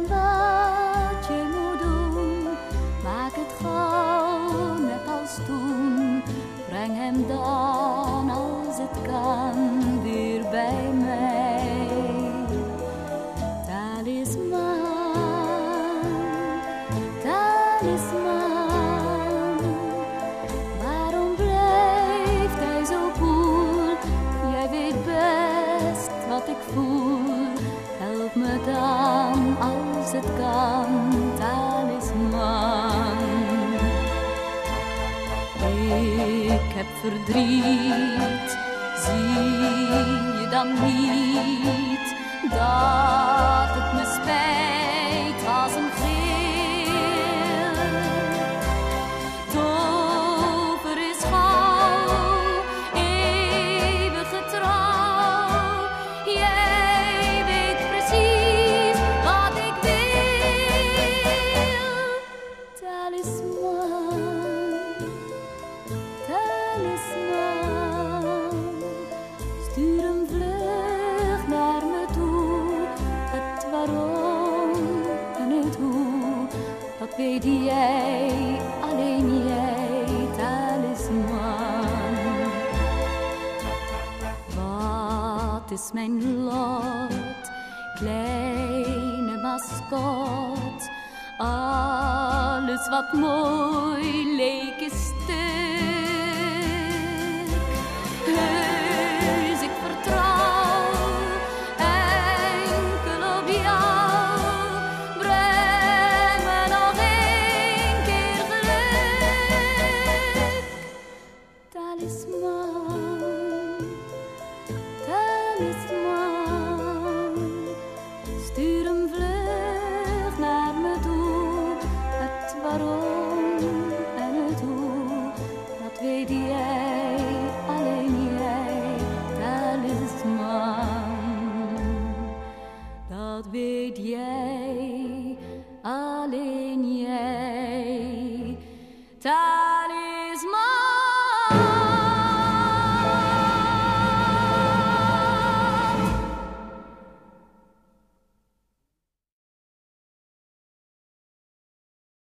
Wat je moet doen, maak het gauw net als toen. Breng hem dan als het kan weer bij mij. Talisman, talisman. Waarom blijft hij zo koel? Jij weet best wat ik voel. Help me dan als het kan, talisman. Ik heb verdriet, zie je dan niet dat dat weet jij, alleen jij, talisman. Wat is mijn lot, kleine mascot? Alles wat mooi leek is stuk.